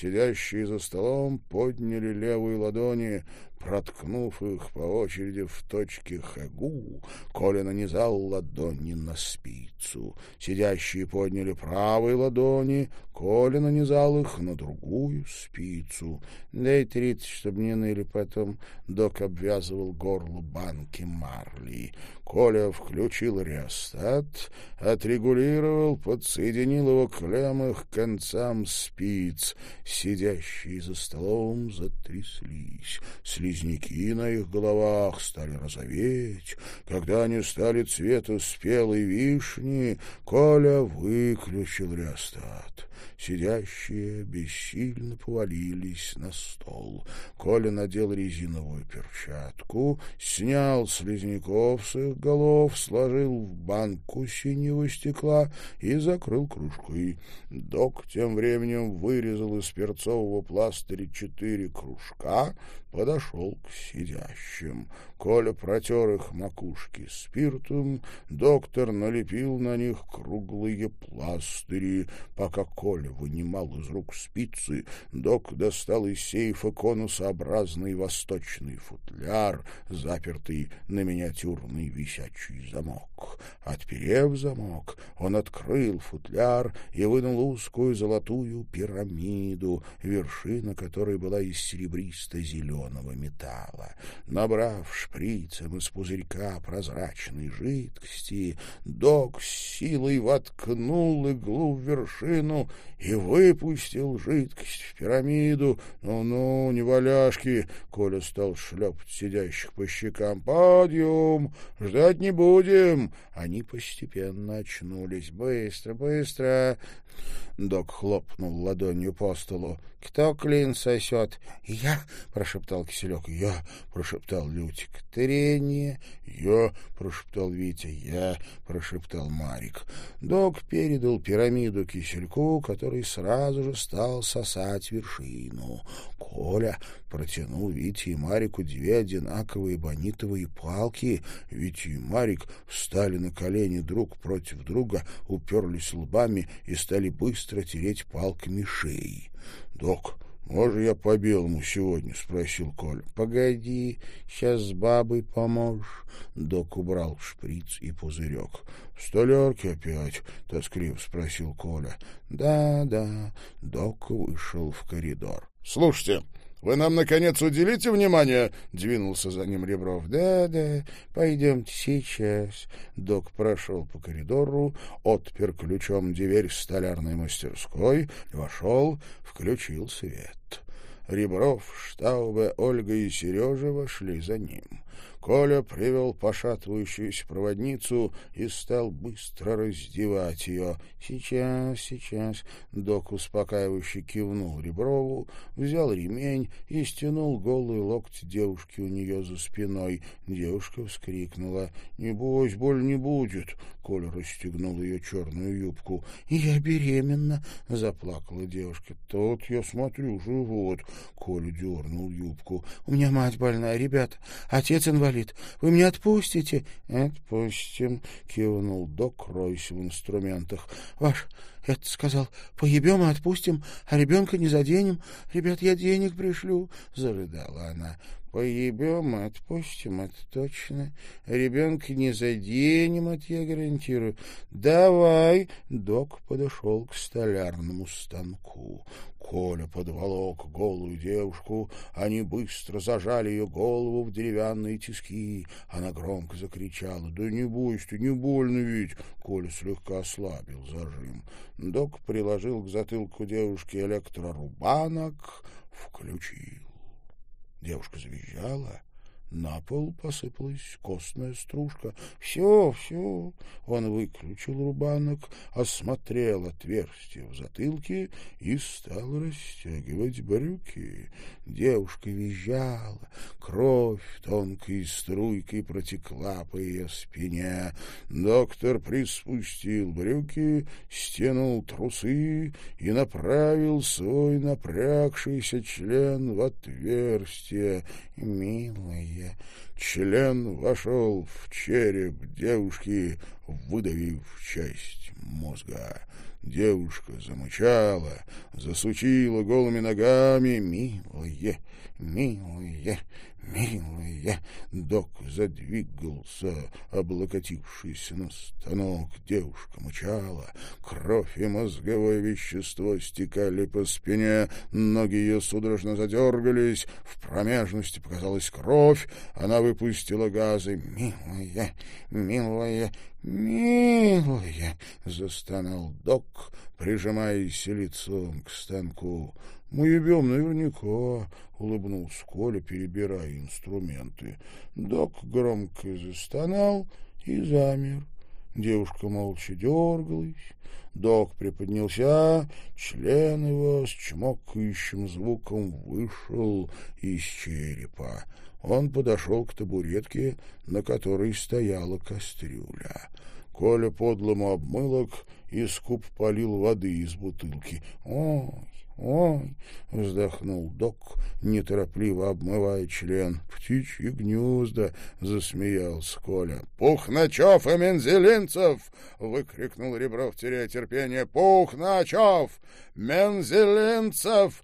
Сидящие за столом подняли левые ладони, проткнув их по очереди в точке хагу, Коля нанизал ладони на спицу. Сидящие подняли правые ладони, Коля нанизал их на другую спицу. «Дай тридцать, чтобы не ныли потом», — док обвязывал горло банки марли. Коля включил реостат, отрегулировал, подсоединил его клеммы к концам спиц. Сидящие за столом затряслись. Сли на их головах стали розоветь. Когда они стали цвета спелой вишни, Коля выключил реостат. Сидящие бессильно повалились на стол. Коля надел резиновую перчатку, снял слизняков с их голов, сложил в банку синего стекла и закрыл кружкой. Док тем временем вырезал из перцового пластыря четыре кружка, подошел к сидящим. Коля протер их макушки спиртом, доктор налепил на них круглые пластыри. Пока Коля вынимал из рук спицы, док достал из сейфа конусообразный восточный футляр, запертый на миниатюрный висячий замок. Отперев замок, он открыл футляр и вынул узкую золотую пирамиду, вершина которой была из серебристо-зеленого зеленого металла. Набрав шприцем из пузырька прозрачной жидкости, док с силой воткнул иглу в вершину и выпустил жидкость в пирамиду. «Ну-ну, не валяшки!» — Коля стал шлепать сидящих по щекам. «Подъем! Ждать не будем!» Они постепенно очнулись. «Быстро, быстро!» Док хлопнул ладонью по столу. «Кто клин сосет?» «Я!» — прошептал Киселек. «Я!» — прошептал Лютик. «Трение!» «Я!» — прошептал Витя. «Я!» — прошептал Марик. Док передал пирамиду Кисельку, который сразу же стал сосать вершину. Коля протянул Вите и Марику две одинаковые бонитовые палки. Витя и Марик встали на колени друг против друга, уперлись лбами и стали быстро тереть палками шеи. «Док, может, я по белому сегодня?» — спросил Коля. «Погоди, сейчас с бабой поможешь». Док убрал шприц и пузырек. «В столярке опять?» — тоскливо спросил Коля. «Да, да». Док вышел в коридор. «Слушайте, Вы нам, наконец, уделите внимание?» — двинулся за ним Ребров. «Да-да, пойдемте сейчас». Док прошел по коридору, отпер ключом дверь столярной мастерской, вошел, включил свет. Ребров, Штаубе, Ольга и Сережа вошли за ним. Коля привел пошатывающуюся проводницу и стал быстро раздевать ее. «Сейчас, сейчас!» — док успокаивающе кивнул Реброву, взял ремень и стянул голый локоть девушки у нее за спиной. Девушка вскрикнула. «Не бойся, боль не будет!» Коля расстегнул ее черную юбку. «Я беременна!» — заплакала девушка. «Тот, я смотрю, живот!» — Коля дернул юбку. «У меня мать больная, ребята. Отец инвалид. Вы меня отпустите?» «Отпустим!» — кивнул док, ройся в инструментах. «Ваш это сказал, поебем и отпустим, а ребенка не заденем. Ребят, я денег пришлю!» — зарыдала она. Поебем и отпустим, это точно. Ребенка не заденем, это я гарантирую. Давай. Док подошел к столярному станку. Коля подволок голую девушку. Они быстро зажали ее голову в деревянные тиски. Она громко закричала. «Да не бойся ты, не больно ведь!» Коля слегка ослабил зажим. Док приложил к Девушка завизжала. На пол посыпалась костная сознания. Член вошел в череп девушки, выдавив часть мозга. Девушка замычала, засучила голыми ногами. «Милые, милые, «Милая!» — док задвигался, облокотившись на станок. Девушка мычала. Кровь и мозговое вещество стекали по спине. Ноги ее судорожно задергались. В промежности показалась кровь. Она выпустила газы. «Милая! Милая! Милая!» — застонал док, прижимаясь лицом к станку. «Мы ебем наверняка», — улыбнулся Коля, перебирая инструменты. Док громко застонал вздохнул док, неторопливо обмывая член. «Птичьи гнезда!» — засмеялся Коля. «Пухначев и Мензелинцев!» — выкрикнул Ребров, теряя терпение. «Пухначев! Мензелинцев!»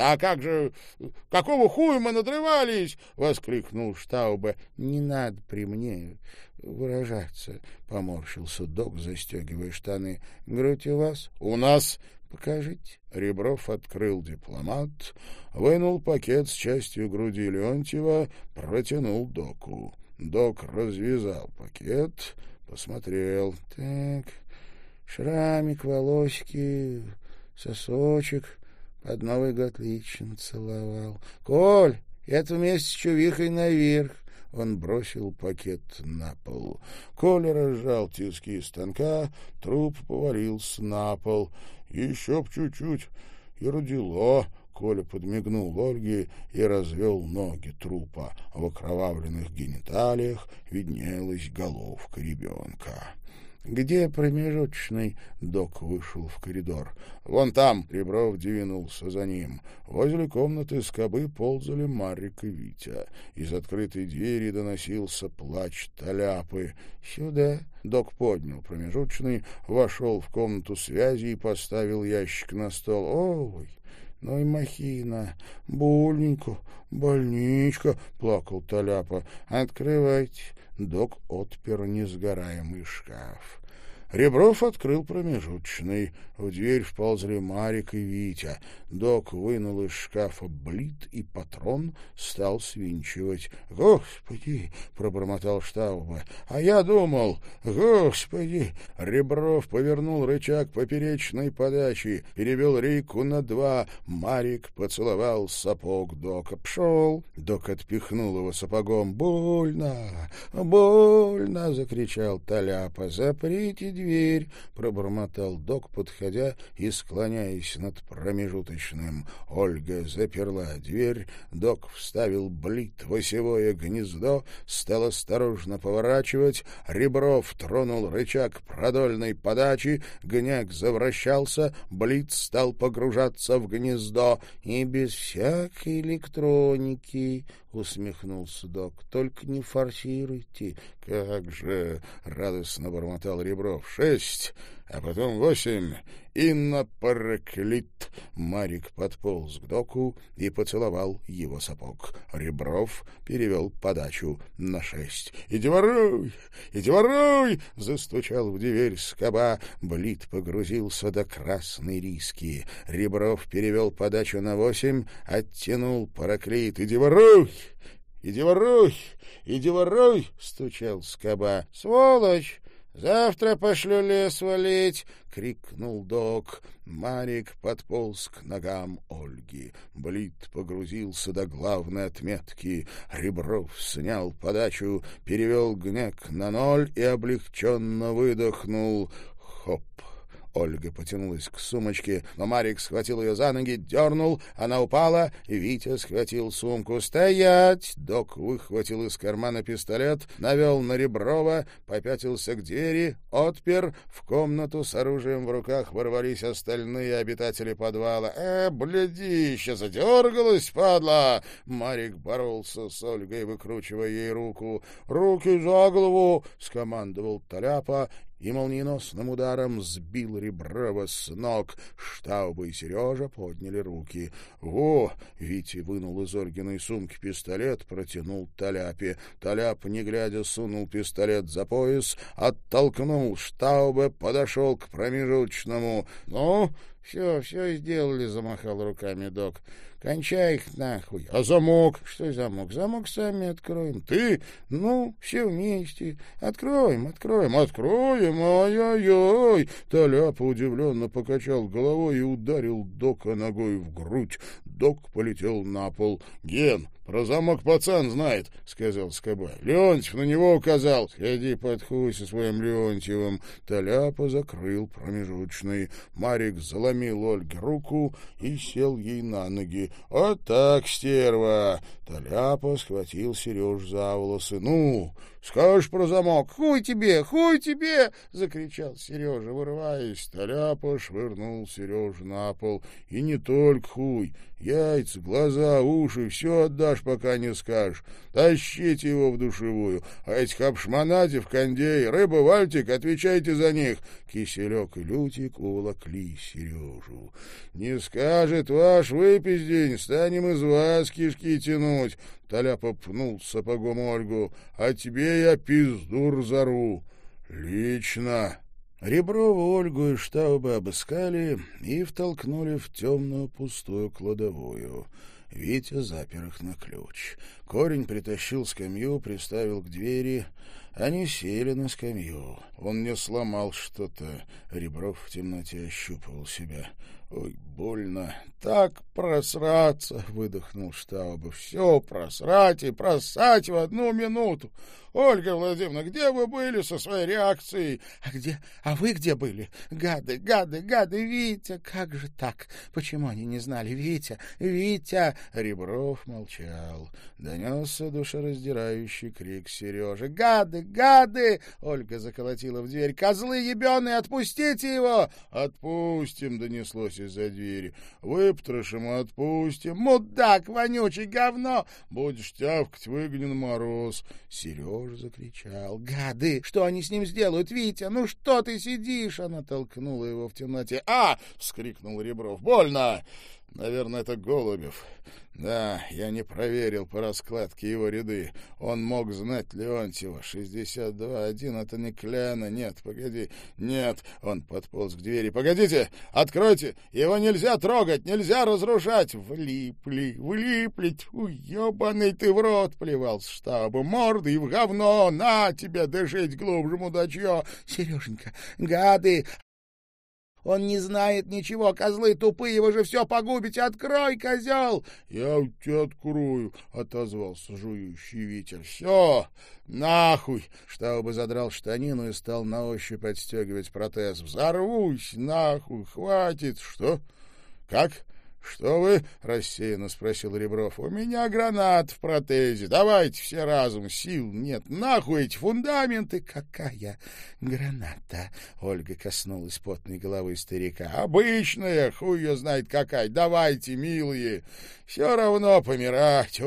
А как же... Какого хуя мы надрывались? — воскликнул Штауба. — Не надо при мне выражаться, — поморщился док, застегивая штаны. — Грудь у вас? — У нас. — Покажите. Ребров открыл дипломат, вынул пакет с частью груди Леонтьева, протянул доку. Док развязал пакет, посмотрел. — Так, шрамик, волосики, сосочек... Под новый год отлично целовал. — Коль, это вместе с чувихой наверх. Он бросил пакет на пол. Коля разжал тиски станка, труп повалился на пол. «Еще б чуть-чуть и родило!» Коля подмигнул Ольге и развел ноги трупа. В окровавленных гениталиях виднелась головка ребенка где промежуточный док вышел в коридор. «Вон там!» — Ребров двинулся за ним. Возле комнаты скобы ползали Марик и Витя. Из открытой двери доносился плач Толяпы. «Сюда!» Док поднял промежуточный, вошел в комнату связи и поставил ящик на стол. «Ой!» «Ну и махина! Больненько! Больничка!» — плакал Толяпа. «Открывайте!» Док отпер несгораемый шкаф. Ребров открыл промежуточный. В дверь вползли Марик и Витя. Док вынул из шкафа блит и патрон, стал свинчивать. «Господи!» — пробормотал Штауба. «А я думал! Господи!» Ребров повернул рычаг поперечной подачи, перевел Рику на два. Марик поцеловал сапог Дока. «Пшел!» — Док отпихнул его сапогом. «Больно! Больно!» — закричал Толяпа. «Заприте дверь!» — пробормотал док, подходя и склоняясь над промежуточным. Ольга заперла дверь, док вставил блит в осевое гнездо, стал осторожно поворачивать, Ребров тронул рычаг продольной подачи, гняк завращался, блит стал усмехнулся док. — Только не форсируйте. — Как же! — радостно бормотал Ребров. — Шесть! а потом восемь, и напороклит. Марик подполз к доку и поцеловал его сапог. Ребров перевел подачу на шесть. «Иди воруй! Иди воруй!» — застучал в дверь скоба. Блит погрузился до красной риски. Ребров перевел подачу на восемь, оттянул параклит. «Иди воруй! «Иди воруй! Иди воруй!» — стучал скоба. «Сволочь! «Завтра пошлю лес валить!» — крикнул док. Марик подполз к ногам Ольги. Блит погрузился до главной отметки. Ребров снял подачу, перевел гнек на ноль и облегченно выдохнул. Хоп! Ольга потянулась к сумочке, но Марик схватил ее за ноги, дернул, она упала, Витя схватил сумку. «Стоять!» Док выхватил из кармана пистолет, навел на Реброва, попятился к двери, отпер. В комнату с оружием в руках ворвались остальные обитатели подвала. «Э, блядище, задергалась, падла!» Марик боролся с Ольгой, выкручивая ей руку. «Руки за голову!» — скомандовал Толяпа и молниеносным ударом сбил Реброва с ног. Штаубы и Сережа подняли руки. «Во!» — Вити вынул из Ольгиной сумки пистолет, протянул Толяпе. Толяп, не глядя, сунул пистолет за пояс, оттолкнул Штаубе, подошел к промежуточному. «Ну, все, все сделали, — замахал руками док. — Кончай их нахуй. — А замок? — Что замок? — Замок сами откроем. — Ты? — Ну, все вместе. — Откроем, откроем, откроем. Ай-яй-яй! Толяпа удивленно покачал головой и ударил дока ногой в грудь. Док полетел на пол. — Ген, Разомок пацан знает, — сказал Скоба. — Леонтьев на него указал. — Сходи под хуй со своим Леонтьевым. Толяпа закрыл промежуточный. Марик заломил Ольге руку и сел ей на ноги. — Вот так, стерва! Толяпа схватил Сереж за волосы. — Ну, Скажешь про замок. Хуй тебе, хуй тебе! — закричал Сережа, вырываясь. Толяпа швырнул Сережу на пол. И не только хуй. Яйца, глаза, уши — все отдашь, пока не скажешь. Тащите его в душевую. А этих в кондей, рыба, вальтик, отвечайте за них. Киселек и Лютик уволокли Сережу. Не скажет ваш выпиздень, станем из вас кишки тянуть. Толяпа пнул сапогом Ольгу. А тебе я пизду разорву. Лично». Реброву Ольгу и Штауба обыскали и втолкнули в темную пустую кладовую. Витя запер их на ключ. Корень притащил скамью, приставил к двери. Они сели на скамью. Он не сломал что-то. Ребров в темноте ощупывал себя. Ой, больно. Так просраться, — выдохнул Штаубов. — Все просрать и просать в одну минуту. — Ольга Владимировна, где вы были со своей реакцией? — А где? А вы где были? Гады, гады, гады, Витя! Как же так? Почему они не знали? Витя, Витя! Ребров молчал. Донесся душераздирающий крик Сережи. — Гады, гады! — Ольга заколотила в дверь. — Козлы ебеные, отпустите его! — Отпустим, — донеслось из-за двери. Выпотрошим и отпустим. Наверное, это Голубев. Да, я не проверил по раскладке его ряды. Он мог знать Леонтьева. 62-1, это не Кляна. Нет, погоди. Нет, он подполз к двери. Погодите, откройте. Его нельзя трогать, нельзя разрушать. Влипли, влипли. Тьфу, ебаный ты в рот, плевал с штаба. Морды и в говно. На тебе, дышить глубже, мудачье. Сереженька, гады, он не знает ничего, козлы тупые, вы же все погубите, открой, козел!» «Я тебя открою», — отозвался жующий ветер. «Все, нахуй!» Штаубы задрал штанину и стал на ощупь подстегивать протез. «Взорвусь, нахуй, хватит!» «Что? Как?» «Что вы?» — рассеянно спросил Ребров. «У меня гранат в протезе. Давайте все разом. Сил нет. Нахуй эти фундаменты!» «Какая граната?» — Ольга коснулась потной головы старика. «Обычная, хуй ее знает какая. Давайте, милые. Все равно помирать,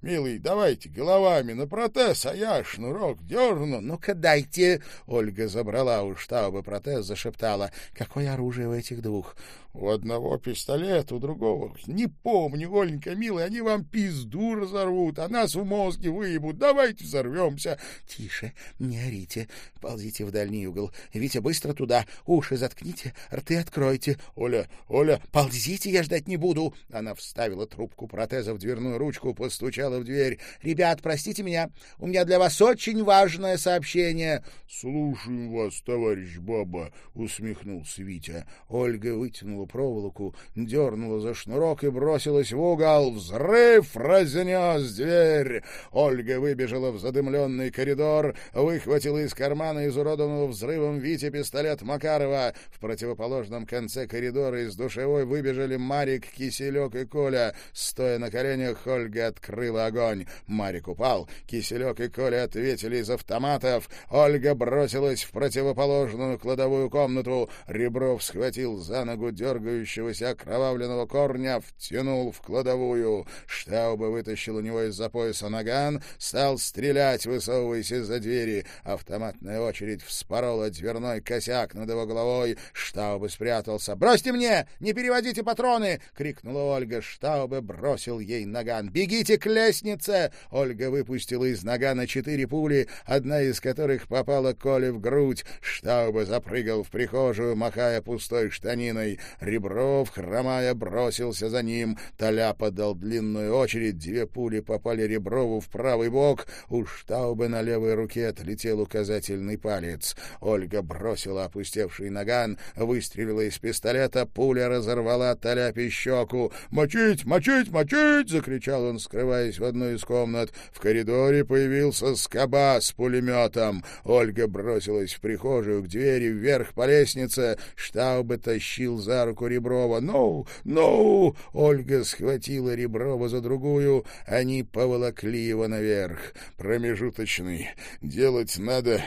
Милый, давайте головами на протез, а я шнурок дерну. Ну-ка дайте. Ольга забрала у штаба протез, зашептала. Какое оружие у этих двух? У одного пистолет, у другого. Не помню, Оленька, милый, они вам пизду разорвут, а нас в мозге выебут. Давайте взорвемся. Тише, не орите. Ползите в дальний угол. Витя, быстро туда. Уши заткните, рты откройте. Оля, Оля, ползите, я ждать не буду. Она вставила трубку протеза в дверную ручку, постучала в дверь. «Ребят, простите меня, у меня для вас очень важное сообщение». «Слушаем вас, товарищ Баба», — усмехнулся Витя. Ольга вытянула проволоку, дернула за шнурок и бросилась в угол. Взрыв разнес дверь. Ольга выбежала в задымленный коридор, выхватила из кармана изуродованного взрывом Витя пистолет Макарова. В противоположном конце коридора из душевой выбежали Марик, Киселек и Коля. Стоя на коленях, Ольга открыла открыл огонь. Марик упал. Киселек и Коля ответили из автоматов. Ольга бросилась в противоположную кладовую комнату. Ребров схватил за ногу дергающегося окровавленного корня, втянул в кладовую. Штауба вытащил у него из-за пояса наган, стал стрелять, высовываясь из-за двери. Автоматная очередь вспорола дверной косяк над его головой. Штауба спрятался. «Бросьте мне! Не переводите патроны!» — крикнула Ольга. Штауба бросил ей наган. «Бегите, клей!» лестнице!» Ольга выпустила из нога на четыре пули, одна из которых попала Коле в грудь. Штауба запрыгал в прихожую, махая пустой штаниной. Ребров, хромая, бросился за ним. Толя подал длинную очередь, две пули попали Реброву в правый бок. У Штауба на левой руке отлетел указательный палец. Ольга бросила опустевший наган, выстрелила из пистолета, пуля разорвала Толя щеку. «Мочить! Мочить! Мочить!» — закричал он, скрываясь ворвались в одну из комнат. В коридоре появился скоба с пулеметом. Ольга бросилась в прихожую к двери вверх по лестнице. Штаубе тащил за руку Реброва. «Ноу! Ноу!» Ольга схватила Реброва за другую. Они поволокли его наверх. «Промежуточный. Делать надо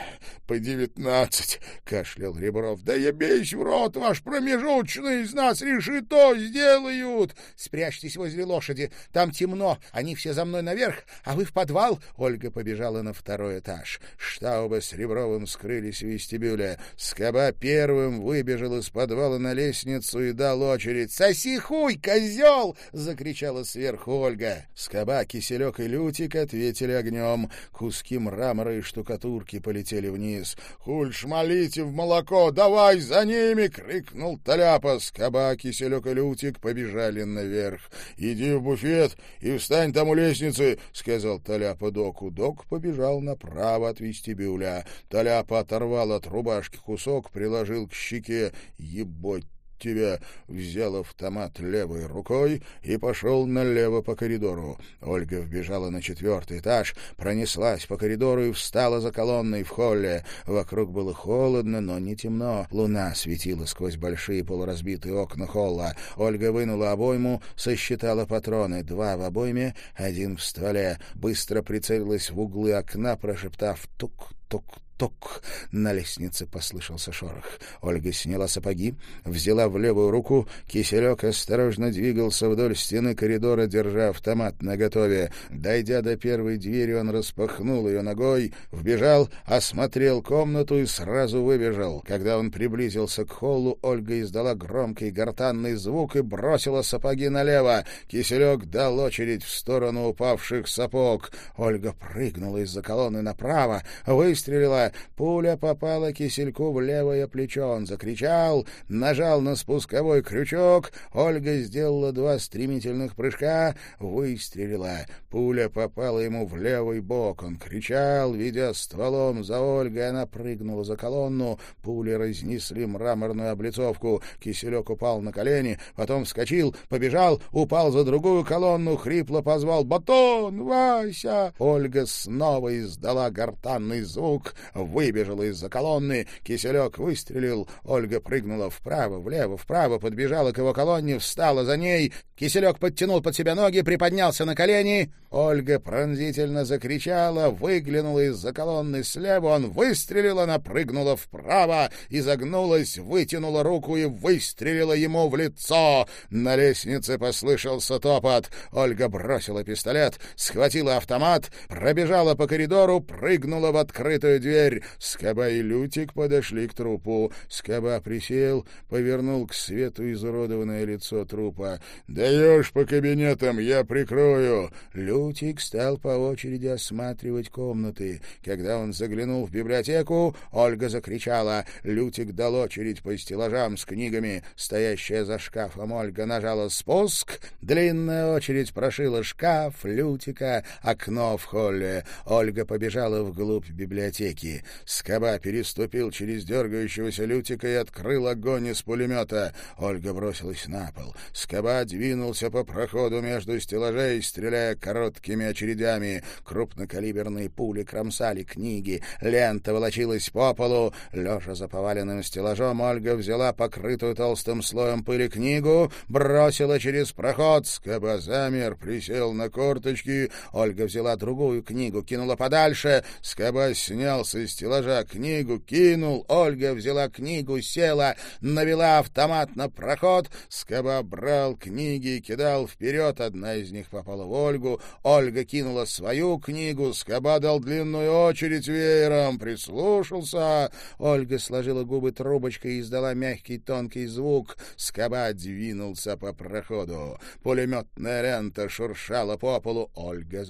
по девятнадцать!» — кашлял Ребров. «Да я бейсь в рот, ваш промежуточный! Из нас решито сделают!» «Спрячьтесь возле лошади. Там темно. Они все за مной наверх, а вы в подвал!» Ольга побежала на второй этаж. Штаубы с Ребровым скрылись в вестибюле. Скоба первым выбежал из подвала на лестницу и дал очередь. «Соси хуй, козел!» — закричала сверху Ольга. Скоба, Киселек и Лютик ответили огнем. Куски мрамора и штукатурки полетели вниз. «Хульш, молите в молоко! Давай за ними!» — крикнул Толяпа. Скоба, Киселек и Лютик побежали наверх. «Иди в буфет и встань там у лестницы!» лестницы, — сказал Толяпа Доку. Док побежал направо от вестибюля. Толяпа оторвал от рубашки кусок, приложил к щеке. Ебать тебя!» Взял автомат левой рукой и пошел налево по коридору. Ольга вбежала на четвертый этаж, пронеслась по коридору и встала за колонной в холле. Вокруг было холодно, но не темно. Луна светила сквозь большие полуразбитые окна холла. Ольга вынула обойму, сосчитала патроны. Два в обойме, один в стволе. Быстро прицелилась в углы окна, прошептав «тук-тук-тук» поток. На лестнице послышался шорох. Ольга сняла сапоги, взяла в левую руку. Киселек осторожно двигался вдоль стены коридора, держа автомат наготове. Дойдя до первой двери, он распахнул ее ногой, вбежал, осмотрел комнату и сразу выбежал. Когда он приблизился к холлу, Ольга издала громкий гортанный звук и бросила сапоги налево. Киселек дал очередь в сторону упавших сапог. Ольга прыгнула из-за колонны направо, выстрелила Пуля попала Кисельку в левое плечо. Он закричал, нажал на спусковой крючок. Ольга сделала два стремительных прыжка, выстрелила. Пуля попала ему в левый бок. Он кричал, ведя стволом за Ольгой. Она прыгнула за колонну. Пули разнесли мраморную облицовку. Киселек упал на колени, потом вскочил, побежал, упал за другую колонну, хрипло позвал «Батон! Вася!» Ольга снова издала гортанный звук, выбежала из-за колонны, киселек выстрелил, Ольга прыгнула вправо, влево, вправо, подбежала к его колонне, встала за ней, киселек подтянул под себя ноги, приподнялся на колени. Ольга пронзительно закричала, выглянула из-за колонны слева, он выстрелил, она прыгнула вправо, изогнулась, вытянула руку и выстрелила ему в лицо. На лестнице послышался топот. Ольга бросила пистолет, схватила автомат, пробежала по коридору, прыгнула в открытую дверь дверь. Скоба и Лютик подошли к трупу. Скоба присел, повернул к свету изуродованное лицо трупа. «Даешь по кабинетам, я прикрою!» Лютик стал по очереди осматривать комнаты. Когда он заглянул в библиотеку, Ольга закричала. Лютик дал очередь по стеллажам с книгами. Стоящая за шкафом Ольга нажала «Спуск». Длинная очередь прошила шкаф, Лютика, окно в холле. Ольга побежала вглубь библиотеки. Скоба переступил через дергающегося Лютика и открыл огонь из пулемета. Ольга бросилась на пол. Скоба двинулся по проходу между стеллажей, стреляя короткими очередями. Крупнокалиберные пули кромсали книги. Лента волочилась по полу. Лежа за поваленным стеллажом, Ольга взяла покрытую толстым слоем пыли книгу, бросила через проход. Скоба замер, присел на корточки. Ольга взяла другую книгу, кинула подальше. Скоба снялся со стеллажа книгу, кинул. Ольга взяла книгу, села, навела автомат на проход. Скоба брал книги и кидал вперед. Одна из них попала в Ольгу. Ольга кинула свою книгу. Скоба дал длинную очередь веером. Прислушался. Ольга сложила губы трубочкой и издала мягкий тонкий звук. Скоба двинулся по проходу. Пулеметная лента шуршала по полу. Ольга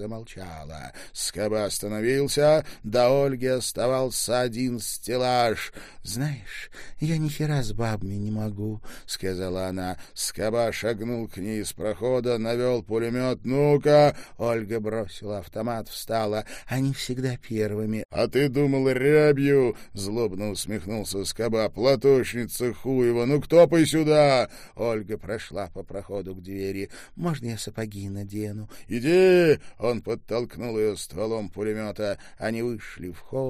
замолчала. Скоба остановился. До Ольги оставался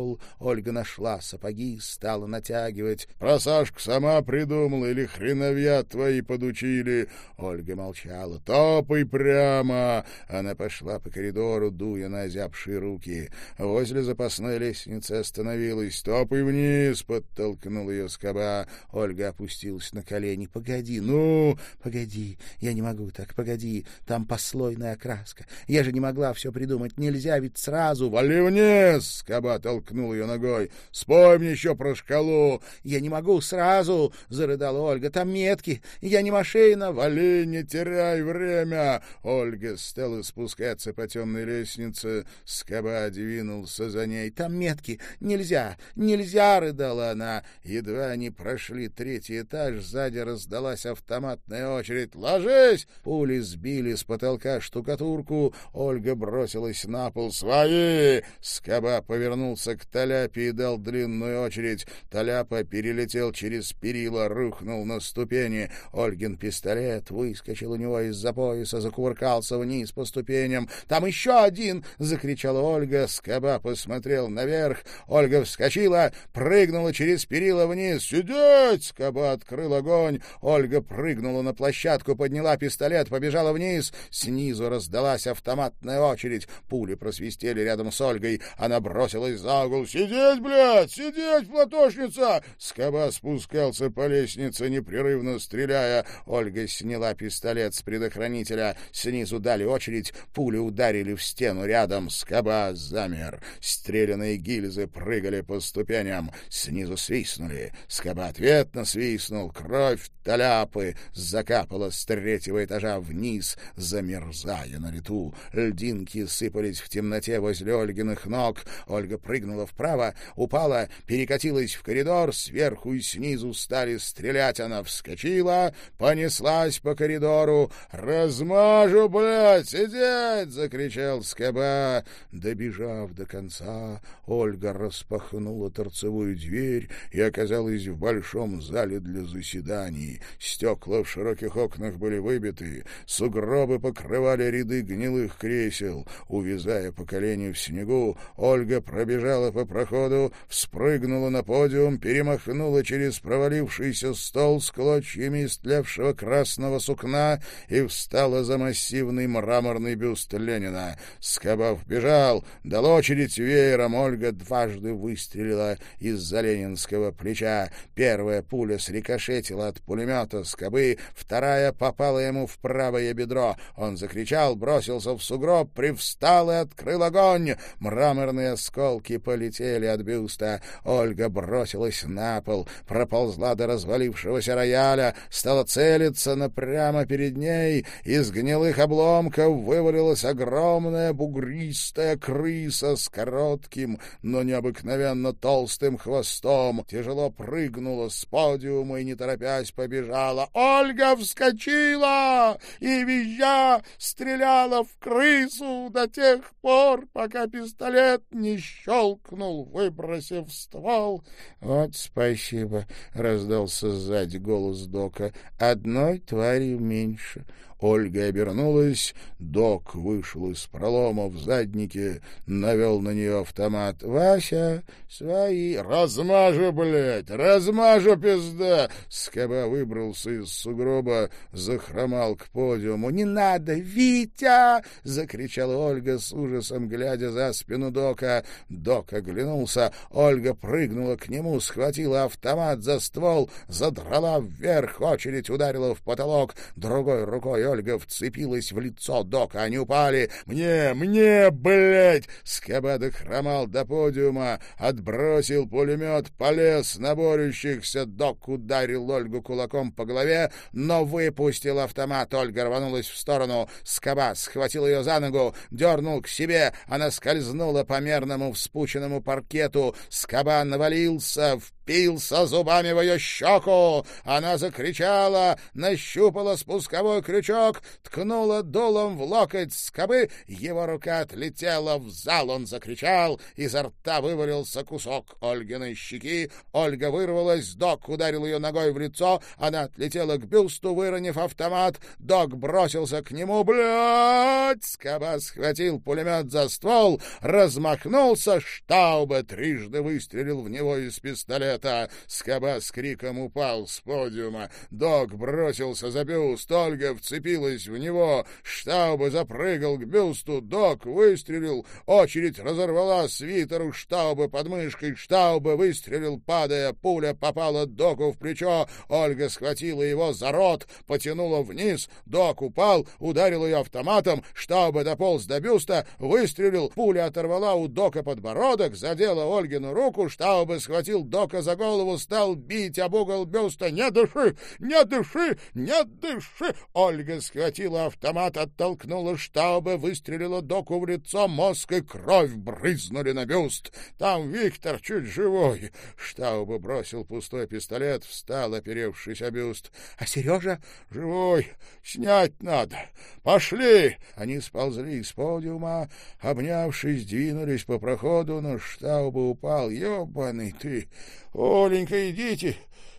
один Ольга нашла сапоги, стала натягивать. «Просашка сама придумала или хреновья твои подучили?» Ольга молчала. «Топай прямо!» Она пошла по коридору, дуя на озябшие руки. Возле запасной лестницы остановилась. «Топай вниз!» — подтолкнул ее скоба. Ольга опустилась на колени. «Погоди, ну!» «Погоди, я не могу так, погоди. Там послойная окраска. Я же не могла все придумать. Нельзя ведь сразу!» «Вали вниз!» — скоба толкнул толкнул ее ногой. — Спой мне еще про шкалу. — Я не могу сразу, — зарыдала Ольга. — Там метки. Я не машина. — Вали, не теряй время. Ольга стала спускаться по темной лестнице. Скоба двинулся за ней. — Там метки. Нельзя, нельзя, — рыдала она. Едва они прошли третий этаж, сзади раздалась автоматная очередь. — Ложись! Пули сбили с потолка штукатурку. Ольга бросилась на пол. — Свои! Скоба повернулся к Тане Толяпе и дал длинную очередь. Толяпа перелетел через перила, рухнул на ступени. Ольгин пистолет выскочил у него из-за пояса, закувыркался вниз по ступеням. «Там еще один!» — закричала Ольга. Скоба посмотрел наверх. Ольга вскочила, прыгнула через перила вниз. «Сидеть!» — Скоба открыл огонь. Ольга прыгнула на площадку, подняла пистолет, побежала вниз. Снизу раздалась автоматная очередь. Пули просвистели рядом с Ольгой. Она бросилась за угол. «Сидеть, блядь! Сидеть, платошница!» Скоба спускался по лестнице, непрерывно стреляя. Ольга сняла пистолет с предохранителя. Снизу дали очередь, пули ударили в стену рядом. Скоба замер. Стрелянные гильзы прыгали по ступеням. Снизу свистнули. Скоба ответно свистнул. Кровь толяпы закапала с третьего этажа вниз, замерзая на лету. Льдинки сыпались в темноте возле Ольгиных ног. Ольга прыгнула в вправо, упала, перекатилась в коридор, сверху и снизу стали стрелять, она вскочила, понеслась по коридору. «Размажу, блядь, сидеть!» — закричал Скоба. Добежав до конца, Ольга распахнула торцевую дверь и оказалась в большом зале для заседаний. Стекла в широких окнах были выбиты, сугробы покрывали ряды гнилых кресел. Увязая по колени в снегу, Ольга пробежала по по проходу, вспрыгнула на подиум, перемахнула через провалившийся стол с клочьями истлевшего красного сукна и встала за массивный мраморный бюст Ленина. Скобов бежал, дал очередь веером, Ольга дважды выстрелила из-за ленинского плеча. Первая пуля срикошетила от пулемета Скобы, вторая попала ему в правое бедро. Он закричал, бросился в сугроб, привстал и открыл огонь. Мраморные осколки полетели отлетели от бюста. Ольга бросилась на пол, проползла до развалившегося рояля, стала целиться, напрямо перед ней из гнилых обломков вывалилась огромная бугристая крыса с коротким, но необыкновенно толстым хвостом. Тяжело прыгнула с подиума и, не торопясь, побежала. Ольга вскочила и, визжа, стреляла в крысу до тех пор, пока пистолет не щелкнул крикнул, выбросив ствол. «Вот спасибо!» — раздался сзади голос Дока. «Одной твари меньше. Ольга обернулась, док вышел из пролома в заднике, навел на нее автомат. «Вася, свои!» «Размажу, блядь! Размажу, пизда!» Скоба выбрался из сугроба, захромал к подиуму. «Не надо, Витя!» — закричала Ольга с ужасом, глядя за спину дока. Док оглянулся, Ольга прыгнула к нему, схватила автомат за ствол, задрала вверх, очередь ударила в потолок, другой рукой Ольга вцепилась в лицо Дока. Они упали. «Мне! Мне, блядь!» Скобада хромал до подиума, отбросил пулемет, полез на борющихся. Док ударил Ольгу кулаком по голове, но выпустил автомат. Ольга рванулась в сторону. Скоба схватил ее за ногу, дернул к себе. Она скользнула по мерному вспученному паркету. Скоба навалился, впился зубами в ее щеку. Она закричала, нащупала спусковой крючок снежок, ткнула дулом в локоть скобы, его рука отлетела в зал, он закричал, изо рта вывалился кусок Ольгиной щеки, Ольга вырвалась, док ударил ее ногой в лицо, она отлетела к бюсту, выронив автомат, док бросился к нему, блядь, скоба схватил пулемет за ствол, размахнулся, штауба трижды выстрелил в него из пистолета, скоба с криком упал с подиума, док бросился за бюст, Ольга вцепилась вцепилась в него. Штауба запрыгал к бюсту, док выстрелил. Очередь разорвала свитер у Штауба под мышкой. Штауба выстрелил, падая. Пуля попала доку в плечо. Ольга схватила его за рот, потянула вниз. Док упал, ударил ее автоматом. Штауба дополз до бюста, выстрелил. Пуля оторвала у дока подбородок, задела Ольгину руку. Штауба схватил дока за голову, стал бить об угол бюста. «Не дыши! Не дыши! Не дыши!» Ольга Ольга схватила автомат, оттолкнула штаба, выстрелила доку в лицо, мозг и кровь брызнули на бюст. Там Виктор чуть живой. Штауба бросил пустой пистолет, встал, оперевшись о бюст. — А Сережа? — Живой. Снять надо. Пошли! Они сползли с подиума, обнявшись, двинулись по проходу, но Штауба упал. — Ёбаный ты! Оленька, идите!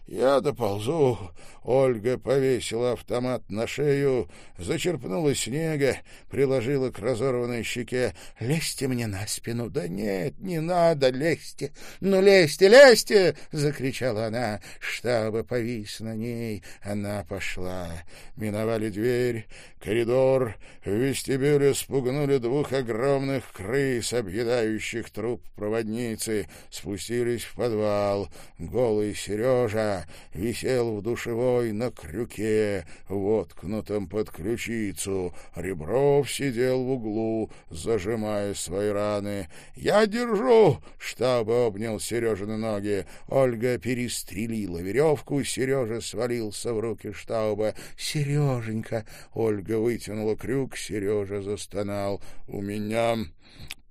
Я доползу. Ольга повесила автомат на шею, зачерпнула снега, приложила к разорванной щеке. «Лезьте мне на спину!» «Да нет, не надо, лезьте! Ну, лезьте, лезьте!» — закричала она. Штаба повис на ней. Она пошла. Миновали дверь, коридор. В вестибюле спугнули двух огромных крыс, объедающих труп проводницы. Спустились в подвал. Голый Сережа висел в душевой на крюке, воткнутом под ключицу. Ребров сидел в углу, зажимая свои раны. «Я держу!» — штаб обнял Сережины ноги. Ольга перестрелила веревку, Сережа свалился в руки штаба. «Сереженька!» — Ольга вытянула крюк, Сережа застонал. «У меня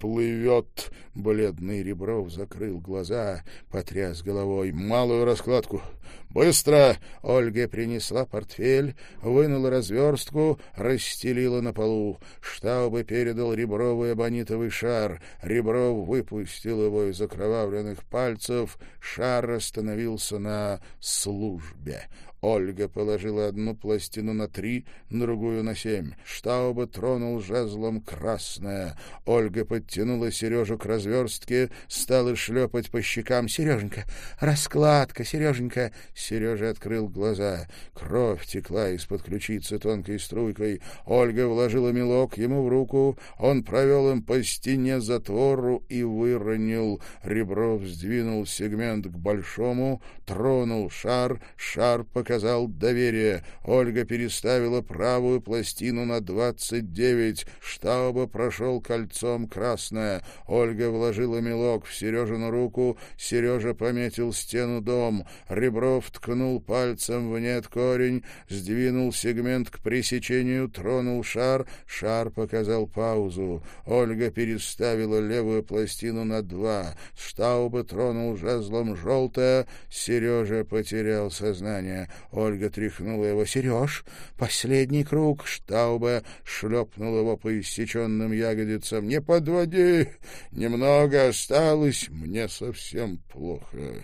плывет. Бледный Ребров закрыл глаза, потряс головой. Малую раскладку. Быстро! Ольга принесла портфель, вынула разверстку, расстелила на полу. Штаубе передал Реброву абонитовый шар. Ребров выпустил его из окровавленных пальцев. Шар остановился на службе. Ольга положила одну пластину на три, другую на семь. Штауба тронул жезлом красное. Ольга подтянула Сережу к разверстке, стала шлепать по щекам. «Сереженька, раскладка, Сереженька!» Сережа открыл глаза. Кровь текла из-под ключицы тонкой струйкой. Ольга вложила мелок ему в руку. Он провел им по стене затвору и выронил. Ребров сдвинул сегмент к большому, тронул шар, шар покатился оказал доверие. Ольга переставила правую пластину на 29, штаба прошел кольцом красное. Ольга вложила мелок в Сережину руку, Сережа пометил стену дом. Ребров ткнул пальцем в нет корень, сдвинул сегмент к пресечению, тронул шар, шар показал паузу. Ольга переставила левую пластину на 2, штаба тронул жезлом желтое, Сережа потерял сознание. Ольга тряхнула его. «Сереж, последний круг!» Штауба шлепнул его по иссеченным ягодицам. «Не подводи! Немного осталось, мне совсем плохо!»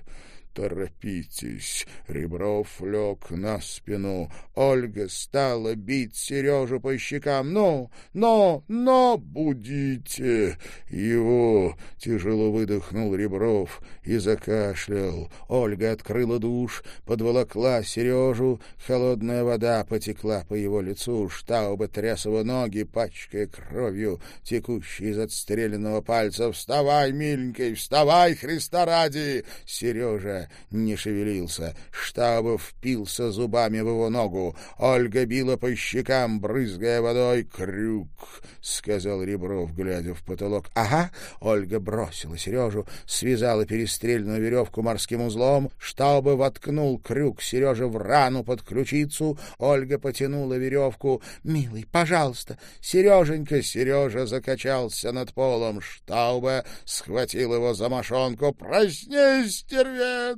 «Поторопитесь!» Ребров лег на спину. Ольга стала бить Сережу по щекам. «Ну! Но! Но! Будите!» «Его!» — тяжело выдохнул Ребров и закашлял. Ольга открыла душ, подволокла Сережу. Холодная вода потекла по его лицу. Штауба тряс его ноги, пачкая кровью, текущей из отстреленного пальца. «Вставай, миленький! Вставай, Христа ради!» Сережа не шевелился. Штабов впился зубами в его ногу. Ольга била по щекам, брызгая водой. «Крюк!» — сказал Ребров, глядя в потолок. «Ага!» — Ольга бросила Сережу, связала перестрельную веревку морским узлом. Штабов воткнул крюк Сереже в рану под ключицу. Ольга потянула веревку. «Милый, пожалуйста!» «Сереженька!» Сережа закачался над полом. Штауба схватил его за мошонку. «Проснись, стервец!»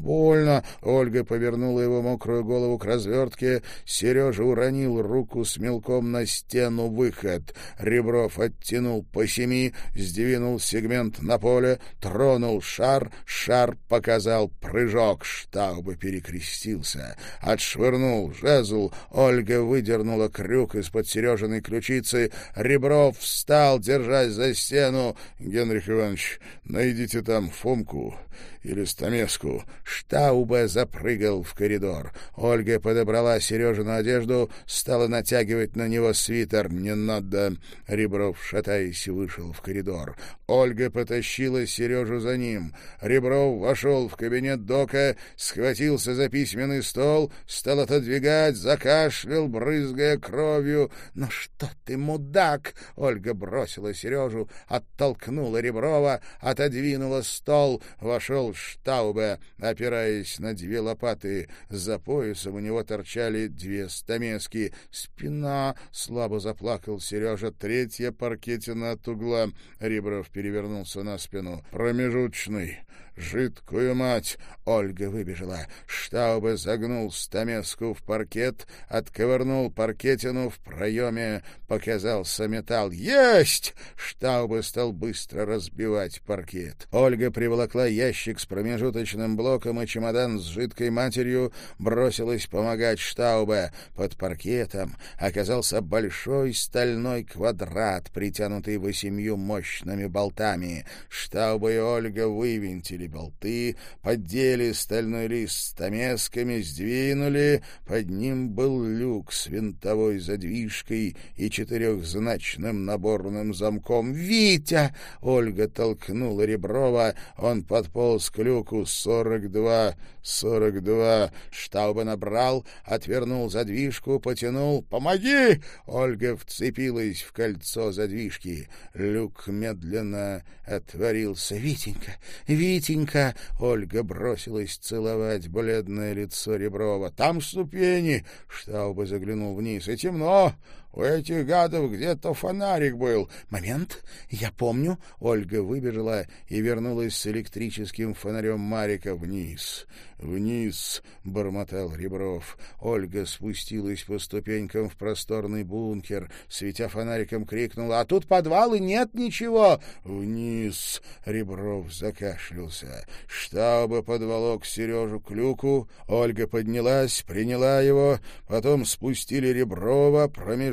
больно. Ольга повернула его мокрую голову к развертке. Сережа уронил руку с мелком на стену выход. Ребров оттянул по семи, сдвинул сегмент на поле, тронул шар. Шар показал прыжок. Штауба перекрестился. Отшвырнул жезл. Ольга выдернула крюк из-под Сережиной ключицы. Ребров встал, держась за стену. — Генрих Иванович, найдите там Фомку или стамеску. Штаубе запрыгал в коридор. Ольга подобрала Сережину одежду, стала натягивать на него свитер. «Не надо!» Ребров, шатаясь, вышел в коридор. Ольга потащила Сережу за ним. Ребров вошел в кабинет Дока, схватился за письменный стол, стал отодвигать, закашлял, брызгая кровью. «Ну что ты, мудак!» Ольга бросила Сережу, оттолкнула Реброва, отодвинула стол, вошел стоял Штаубе, опираясь на две лопаты. За поясом у него торчали две стамески. «Спина!» — слабо заплакал Сережа. Третья паркетина от угла. Ребров перевернулся на спину. «Промежуточный жидкую мать!» Ольга выбежала. Штаубе загнул стамеску в паркет, отковырнул паркетину в проеме, показался металл. «Есть!» Штаубе стал быстро разбивать паркет. Ольга приволокла ящик с промежуточным блоком и чемодан с жидкой матерью, бросилась помогать Штаубе. Под паркетом оказался большой стальной квадрат, притянутый восемью мощными болтами. Штаубе и Ольга вывинтили болты поддели стальной лист стамесками, сдвинули, под ним был люк с винтовой задвижкой и четырехзначным наборным замком. «Витя!» — Ольга толкнула Реброва, он подполз к люку сорок два, сорок два. штаба набрал, отвернул задвижку, потянул. «Помоги!» — Ольга вцепилась в кольцо задвижки. Люк медленно отворился. «Витенька! Витя!» Катенька!» Ольга бросилась целовать бледное лицо Реброва. «Там ступени!» Штаубы заглянул вниз. «И темно! У этих гадов где-то фонарик был. Момент, я помню. Ольга выбежала и вернулась с электрическим фонарем Марика вниз. Вниз, бормотал Ребров. Ольга спустилась по ступенькам в просторный бункер, светя фонариком, крикнула: "А тут подвал и нет ничего!" Вниз, Ребров закашлялся. Штаба подволок Сережу к люку. Ольга поднялась, приняла его, потом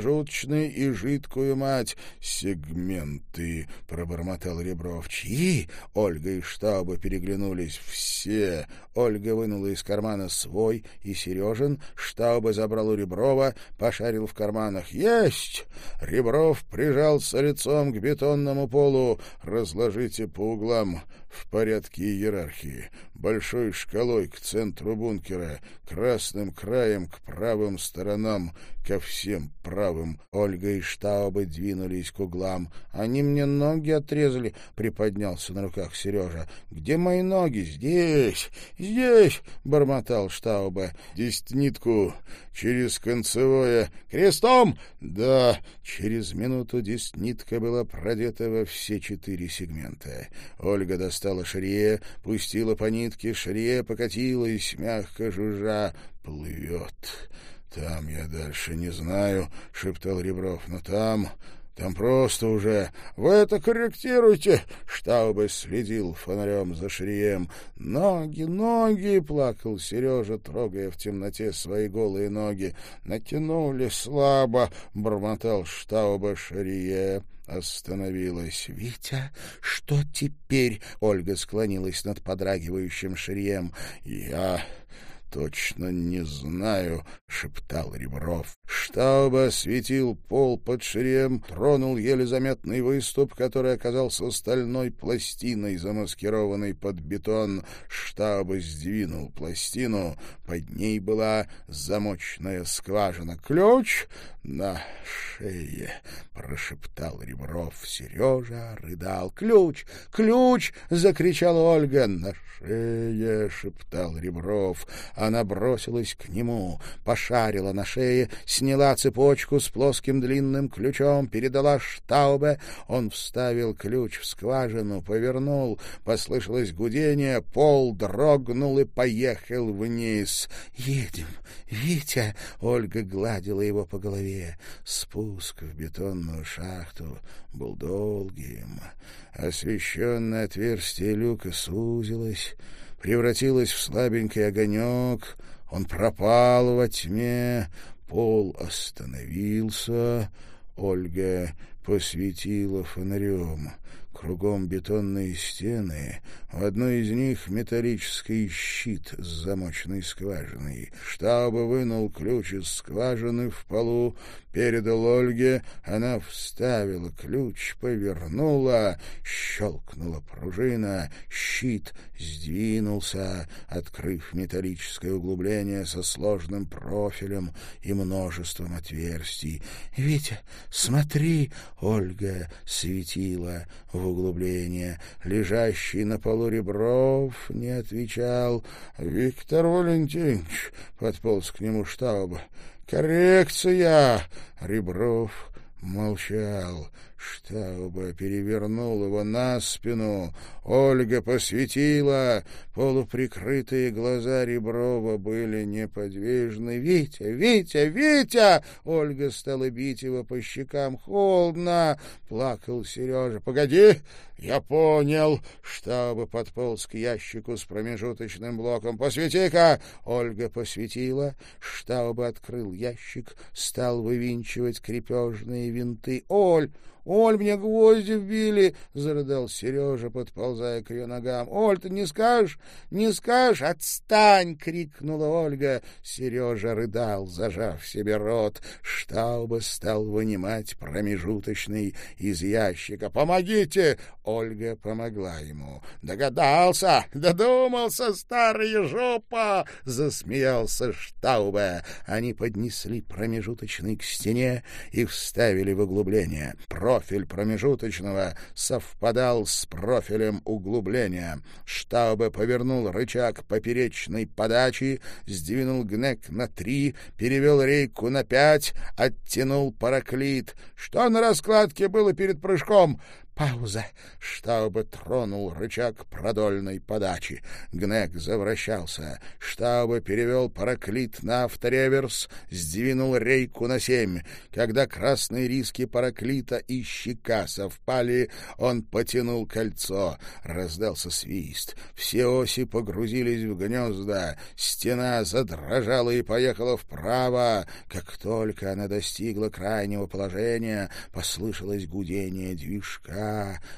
желчной и жидкую мать. Сегменты, — пробормотал Ребров. Чьи? Ольга и штабы переглянулись. Все. Ольга вынула из кармана свой и Сережин. Штабы забрал у Реброва, пошарил в карманах. Есть! Ребров прижался лицом к бетонному полу. Разложите по углам в порядке иерархии. Большой шкалой к центру бункера, красным краем к правым сторонам, ко всем правым. Ольга и штаба двинулись к углам. «Они мне ноги отрезали», — приподнялся на руках Сережа. «Где мои ноги? Здесь! Здесь!» — бормотал штаба. «Десятнитку! Через концевое! Крестом!» «Да!» Через минуту десятнитка была продета во все четыре сегмента. Ольга достала шарье, пустила по нитке шарье, покатилась, мягко жужжа. «Плывет!» «Там я дальше не знаю», — шептал Ребров, — «но там...» Там просто уже... Вы это корректируйте! Штаубы следил фонарем за шрием. Ноги, ноги! — плакал Сережа, трогая в темноте свои голые ноги. Натянули слабо, — бормотал Штауба шрие остановилась. «Витя, что теперь?» — Ольга склонилась над подрагивающим шрием. «Я точно не знаю», — шептал Ребров. Штаба осветил пол под шрем, тронул еле заметный выступ, который оказался стальной пластиной, замаскированной под бетон. Штаба сдвинул пластину, под ней была замочная скважина. «Ключ на шее», — прошептал Ребров. Сережа рыдал. «Ключ! Ключ!» — закричала Ольга. «На шее!» — шептал Ребров. Она бросилась к нему, пошарила на шее, сняла цепочку с плоским длинным ключом, передала Штаубе. Он вставил ключ в скважину, повернул. Послышалось гудение, пол дрогнул и поехал вниз. «Едем, Витя!» — Ольга гладила его по голове. Спуск в бетонную шахту был долгим. Освещенное отверстие люка сузилось превратилась в слабенький огонек, он пропал во тьме, пол остановился, Ольга посветила фонарем. Кругом бетонные стены, в одной из них металлический щит с замочной скважиной. Штаба вынул ключ из скважины в полу, передал Ольге, она вставила ключ, повернула, щелкнула пружина, щит сдвинулся, открыв металлическое углубление со сложным профилем и множеством отверстий. — Витя, смотри! — Ольга светила в углубление. Лежащий на полу Ребров не отвечал. — Виктор Валентинович! — подполз к нему штаба. «Коррекция!» — Ребров молчал перевернул его на спину. Ольга посветила. Полуприкрытые глаза Реброва были неподвижны. «Витя! Витя! Витя!» Ольга стала бить его по щекам. «Холодно!» — плакал Сережа. «Погоди! Я понял!» Штаба подполз к ящику с промежуточным блоком. «Посвети-ка!» Ольга посветила. Штаба открыл ящик, стал вывинчивать крепежные винты. «Оль!» Оль, мне гвозди вбили!» — зарыдал Сережа, подползая к ее ногам. «Оль, ты не скажешь? Не скажешь? Отстань!» — крикнула Ольга. Сережа рыдал, зажав себе рот. Штауба стал вынимать промежуточный из ящика. «Помогите!» — Ольга помогла ему. «Догадался! Додумался, старая жопа!» — засмеялся Штауба. Они поднесли промежуточный к стене и вставили в углубление. «Про профиль промежуточного совпадал с профилем углубления. Штаубе повернул рычаг поперечной подачи, сдвинул гнек на три, перевел рейку на пять, оттянул параклит. Что на раскладке было перед прыжком? Пауза. Штаубе тронул рычаг продольной подачи. Гнек завращался. Штаубе перевел параклит на автореверс, сдвинул рейку на семь. Когда красные риски параклита и щека совпали, он потянул кольцо. Раздался свист. Все оси погрузились в гнезда. Стена задрожала и поехала вправо. Как только она достигла крайнего положения, послышалось гудение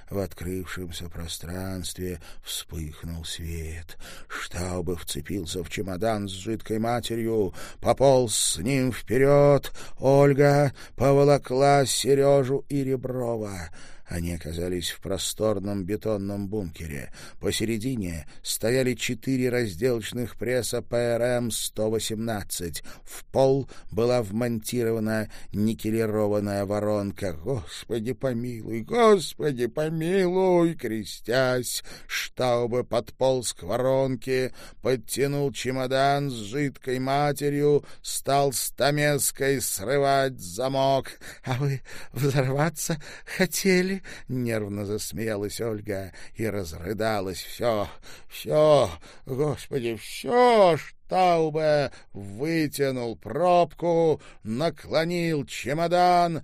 В открывшемся пространстве вспыхнул свет. Штаубы вцепился в чемодан с жидкой матерью, пополз с ним вперед. Ольга поволокла Сережу и Реброва. Они оказались в просторном бетонном бункере. Посередине стояли четыре разделочных пресса ПРМ-118. В пол была вмонтирована никелированная воронка. «Господи помилуй! Господи помилуй!» Крестясь, штаубы подполз к воронке, подтянул чемодан с жидкой матерью, стал стамеской срывать замок. «А вы взорваться хотели?» нервно засмеялась Ольга и разрыдалась. «Все, все, господи, все, Таубе вытянул пробку, наклонил чемодан,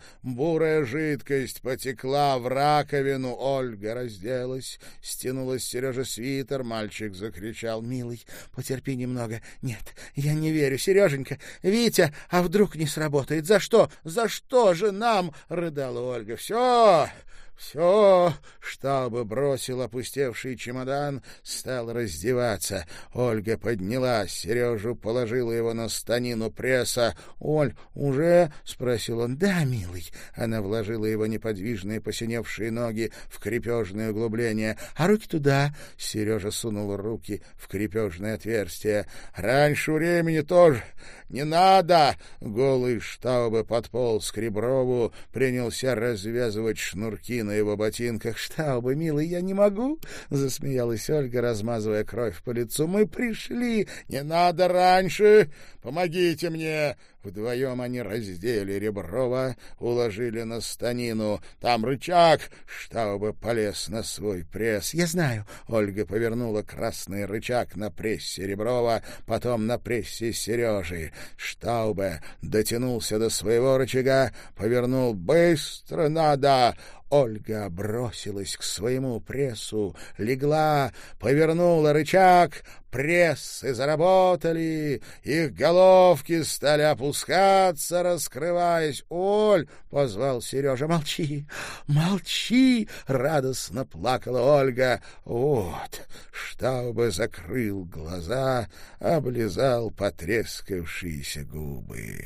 Все, штабы бросил опустевший чемодан, стал раздеваться. Ольга поднялась, Сережу положила его на станину пресса. — Оль, уже? — спросил он. — Да, милый. Она вложила его неподвижные посиневшие ноги в крепежное углубление. — А руки туда? — Сережа сунул руки в крепежное отверстие. — Раньше времени тоже. Не надо! Голый штабы подполз к Реброву, принялся развязывать шнурки на его ботинках. «Штаубы, милый, я не могу!» — засмеялась Ольга, размазывая кровь по лицу. «Мы пришли! Не надо раньше! Помогите мне!» Вдвоем они раздели Реброва, уложили на станину. Там рычаг, чтобы полез на свой пресс. — Я знаю. Ольга повернула красный рычаг на прессе Реброва, потом на прессе Сережи. Штаубе дотянулся до своего рычага, повернул. — Быстро надо! Ольга бросилась к своему прессу, легла, повернула рычаг, прессы заработали, их головки стали опускаться, раскрываясь. «Оль!» — позвал Сережа. «Молчи! Молчи!» — радостно плакала Ольга. Вот, штаба закрыл глаза, облизал потрескавшиеся губы.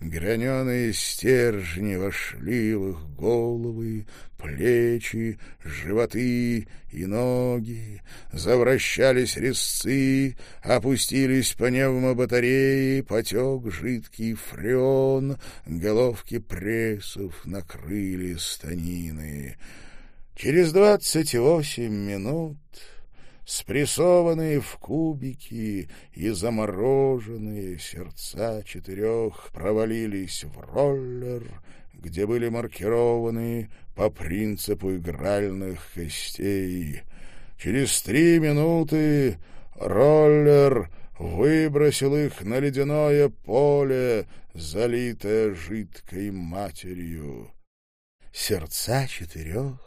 Граненые стержни вошли в их головы, плечи, животы и ноги, завращались резцы, опустились пневмобатареи, потек жидкий фреон, головки прессов накрыли станины. Через двадцать восемь минут спрессованные в кубики и замороженные сердца четырех провалились в роллер, где были маркированы по принципу игральных костей. Через три минуты роллер выбросил их на ледяное поле, залитое жидкой матерью. Сердца четырех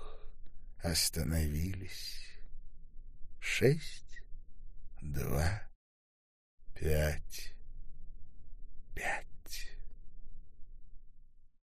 остановились. шесть, два, пять, пять.